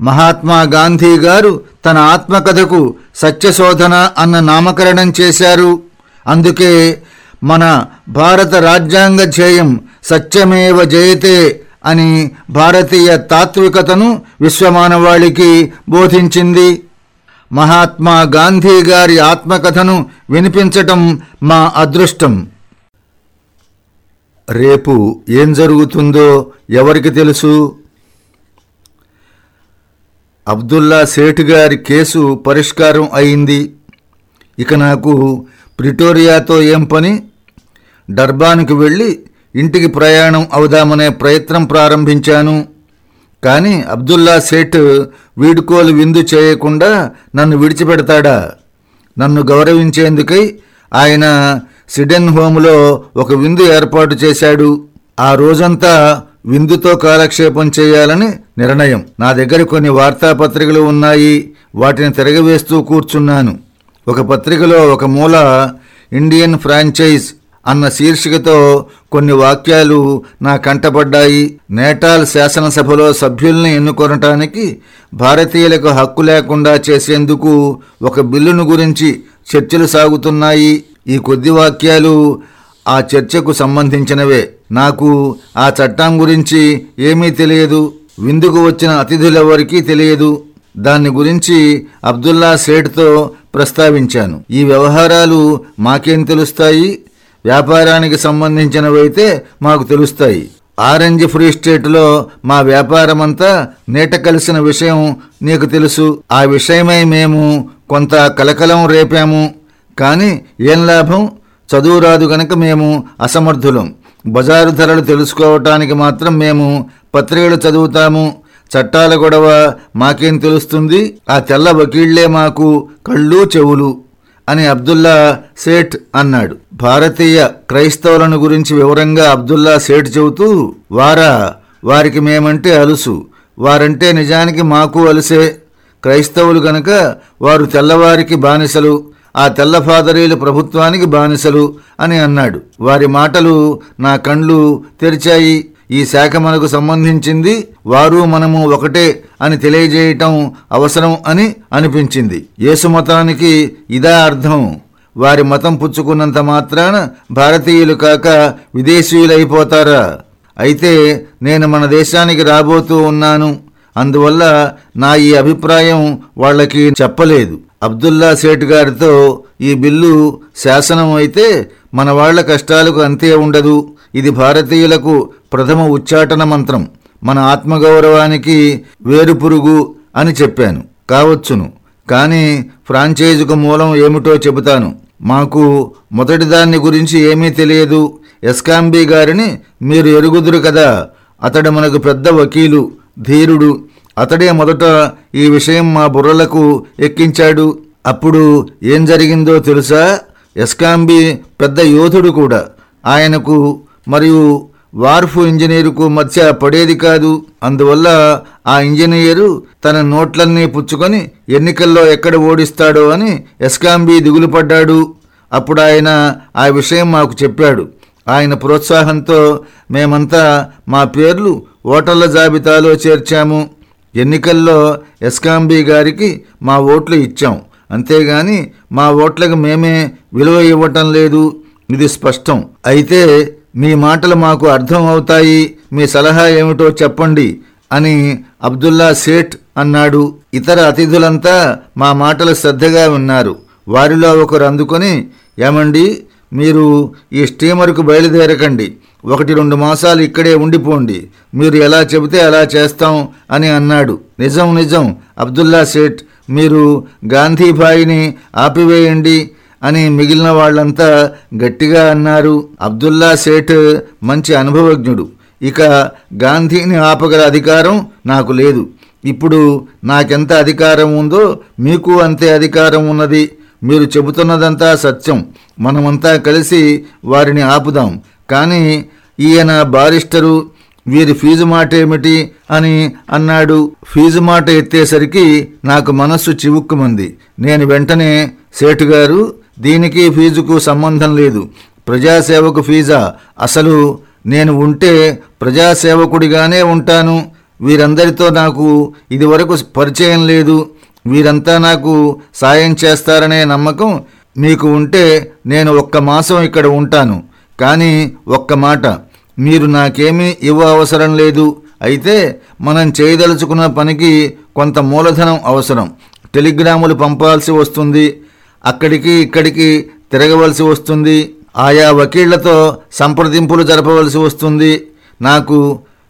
మహాత్మా గాంధీ గారు తన ఆత్మకథకు సత్యశోధన అన్న నామకరణం చేశారు. అందుకే మన భారత రాజ్యాంగ ధ్యేయం సత్యమేవ జయతే అని భారతీయ తాత్వికతను విశ్వమానవాళికి బోధించింది. మహాత్మా గాంధీ గారి ఆత్మకథను వినిపించటం మా అదృష్టం. రేపు ఏం జరుగుతుందో ఎవరికి తెలుసు? అబ్దుల్లా సేఠ్ గారి కేసు పరిష్కారం అయింది. ఇక నాకు ప్రిటోరియాతో ఏం పని? డర్బాన్కి వెళ్ళి ఇంటికి ప్రయాణం అవుదామనే ప్రయత్నం ప్రారంభించాను. కానీ అబ్దుల్లా సేఠ్ వీడుకోలు విందు చేయకుండా నన్ను విడిచిపెడతాడా? నన్ను గౌరవించేందుకై ఆయన సిడెన్ హోమ్లో ఒక విందు ఏర్పాటు చేశాడు. ఆ రోజంతా విందుతో కాలక్షేపం చేయాలని నిర్ణయం. నా దగ్గర కొన్ని వార్తాపత్రికలు ఉన్నాయి. వాటిని తిరగవేస్తూ కూర్చున్నాను. ఒక పత్రికలో ఒక మూల ఇండియన్ ఫ్రాంచైజ్ అన్న శీర్షికతో కొన్ని వాక్యాలు నా కంటపడ్డాయి. నేటాల్ శాసనసభలో సభ్యుల్ని ఎన్నుకొనటానికి భారతీయులకు హక్కు లేకుండా చేసేందుకు ఒక బిల్లును గురించి చర్చలు సాగుతున్నాయి. ఈ కొద్ది వాక్యాలు ఆ చర్చకు సంబంధించినవే. నాకు ఆ చట్టం గురించి ఏమీ తెలియదు. విందుకు వచ్చిన అతిథులెవరికీ తెలియదు. దాన్ని గురించి అబ్దుల్లా సేట్తో ప్రస్తావించాను. ఈ వ్యవహారాలు మాకేం తెలుస్తాయి? వ్యాపారానికి సంబంధించినవైతే మాకు తెలుస్తాయి. ఆరెంజ్ ఫ్రీ స్టేట్లో మా వ్యాపారమంతా నీట కలిసిన విషయం నీకు తెలుసు. ఆ విషయమై మేము కొంత కలకలం రేపాము. కానీ ఏం లాభం? చదువు రాదు గనక మేము అసమర్థులం. బజారు ధరలు తెలుసుకోవటానికి మాత్రం మేము పత్రికలు చదువుతాము. చట్టాల గొడవ మాకేం తెలుస్తుంది? ఆ తెల్ల వకీళ్ళే మాకు కళ్ళు చెవులు అని అబ్దుల్లా సేట్ అన్నాడు. భారతీయ క్రైస్తవులను గురించి వివరంగా అబ్దుల్లా సేట్ చెబుతూ వారా వారికి మేమంటే అలుసు. వారంటే నిజానికి మాకు అలసే. క్రైస్తవులు గనక వారు తెల్లవారికి బానిసలు. ఆ తెల్ల ఫాదరీలు ప్రభుత్వానికి బానిసలు అని అన్నాడు. వారి మాటలు నా కండ్లు తెరిచాయి. ఈ శాఖ మనకు సంబంధించింది వారు మనము ఒకటే అని తెలియజేయటం అవసరం అని అనిపించింది. యేసు మతానికి ఇదా అర్థం. వారి మతం పుచ్చుకున్నంత మాత్రాన భారతీయులు కాక విదేశీయులైపోతారా? అయితే నేను మన దేశానికి రాబోతూ ఉన్నాను. అందువల్ల నా ఈ అభిప్రాయం వాళ్ళకి చెప్పలేదు. అబ్దుల్లా సేఠ్ గారితో ఈ బిల్లు శాసనం అయితే మన వాళ్ళ కష్టాలకు అంతే ఉండదు. ఇది భారతీయులకు ప్రథమ ఉచ్చాటన మంత్రం. మన ఆత్మగౌరవానికి వేరుపురుగు అని చెప్పాను. కావచ్చును. కానీ ఫ్రాంచైజుకు మూలం ఏమిటో చెబుతాను. మాకు మొదటి దాన్ని గురించి ఏమీ తెలియదు. ఎస్కాంబీ గారిని మీరు ఎరుగుదురు కదా. అతడు మనకు పెద్ద వకీలు ధీరుడు. అతడే మొదట ఈ విషయం మా బుర్రలకు ఎక్కించాడు. అప్పుడు ఏం జరిగిందో తెలుసా? ఎస్కాంబి పెద్ద యోధుడు కూడా. ఆయనకు మరియు వార్ఫ్ ఇంజనీరుకు మధ్య పడేది కాదు. అందువల్ల ఆ ఇంజనీరు తన నోట్లన్నీ పుచ్చుకొని ఎన్నికల్లో ఎక్కడ ఓడిస్తాడో అని ఎస్కాంబి దిగులు పడ్డాడు అప్పుడు ఆయన ఆ విషయం మాకు చెప్పాడు. ఆయన ప్రోత్సాహంతో మేమంతా మా పేర్లు ఓటర్ల జాబితాలో చేర్చాము. ఎన్నికల్లో ఎస్కాంబీ గారికి మా ఓట్లు ఇచ్చాం. అంతేగాని మా ఓట్లకు మేమే విలువ ఇవ్వటం లేదు. ఇది స్పష్టం. అయితే మీ మాటలు మాకు అర్థం అవుతాయి. మీ సలహా ఏమిటో చెప్పండి అని అబ్దుల్లా సేట్ అన్నాడు. ఇతర అతిథులంతా మా మాటలు శ్రద్ధగా విన్నారు. వారిలో ఒకరు అందుకొని ఏమండి మీరు ఈ స్టీమర్కు బయలుదేరకండి. ఒకటి రెండు మాసాలు ఇక్కడే ఉండిపోండి. మీరు ఎలా చెబితే అలా చేస్తాం అని అన్నాడు. నిజం నిజం. అబ్దుల్లా సేట్ మీరు గాంధీభాయిని ఆపివేయండి అని మిగిలిన వాళ్ళంతా గట్టిగా అన్నారు. అబ్దుల్లా సేట్ మంచి అనుభవజ్ఞుడు. ఇక గాంధీని ఆపగల అధికారం నాకు లేదు. ఇప్పుడు నాకెంత అధికారం ఉందో మీకు అంతే అధికారం ఉన్నది. మీరు చెబుతున్నదంతా సత్యం. మనమంతా కలిసి వారిని ఆపుదాం. కానీ ఈయన బారిస్టరు వీరి ఫీజు మాట ఏమిటి అని అన్నాడు. ఫీజు మాట ఎత్తేసరికి నాకు మనస్సు చివుక్కుమంది. నేను వెంటనే సేటుగారు దీనికి ఫీజుకు సంబంధం లేదు. ప్రజాసేవకు ఫీజా? అసలు నేను ఉంటే ప్రజాసేవకుడిగానే ఉంటాను. వీరందరితో నాకు ఇదివరకు పరిచయం లేదు. వీరంతా నాకు సాయం చేస్తారనే నమ్మకం మీకు ఉంటే నేను ఒక్క మాసం ఇక్కడ ఉంటాను. కానీ ఒక్క మాట మీరు నాకేమీ ఇవ్వ అవసరం లేదు. అయితే మనం చేయదలుచుకున్న పనికి కొంత మూలధనం అవసరం. టెలిగ్రాములు పంపాల్సి వస్తుంది. అక్కడికి ఇక్కడికి తిరగవలసి వస్తుంది. ఆయా వకీళ్ళతో సంప్రదింపులు జరపవలసి వస్తుంది. నాకు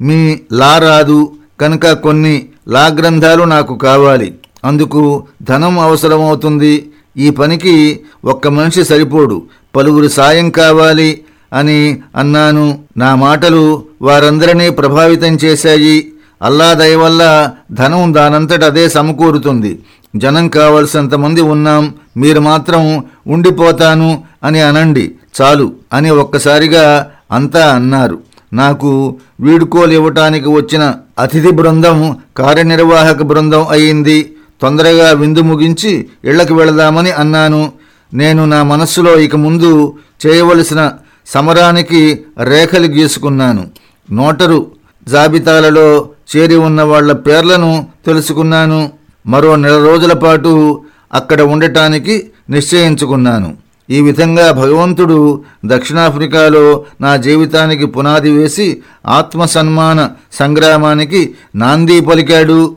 మీ లా రాదు. కనుక కొన్ని లా గ్రంథాలు నాకు కావాలి. అందుకు ధనం అవసరమవుతుంది. ఈ పనికి ఒక్క మనిషి సరిపోడు. పలువురు సాయం కావాలి అని అన్నాను. నా మాటలు వారందరినీ ప్రభావితం చేశాయి. అల్లా దయ వల్ల ధనం దానంతట అదే సమకూరుతుంది. జనం కావలసినంతమంది ఉన్నాం. మీరు మాత్రం ఉండిపోతాను అని అనండి. చాలు అని ఒక్కసారిగా అంతా అన్నారు. నాకు వీడుకోలు ఇవ్వటానికి వచ్చిన అతిథి బృందం కార్యనిర్వాహక బృందం అయింది. తొందరగా విందు ముగించి ఇళ్ళకు వెళదామని అన్నాను. నేను నా మనస్సులో ఇక ముందు చేయవలసిన సమరానికి రేఖలు గీసుకున్నాను. నోటరు జాబితాలలో చేరి ఉన్న వాళ్ళ పేర్లను తెలుసుకున్నాను. మరో నెల రోజుల పాటు అక్కడ ఉండటానికి నిశ్చయించుకున్నాను. ఈ విధంగా భగవంతుడు దక్షిణాఫ్రికాలో నా జీవితానికి పునాది వేసి ఆత్మసన్మాన సంగ్రామానికి నాంది పలికాడు.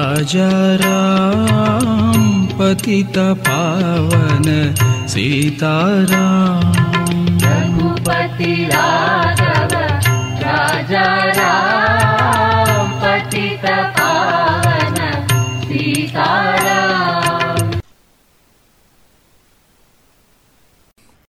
राजा राम रघुपति राघव राजा राम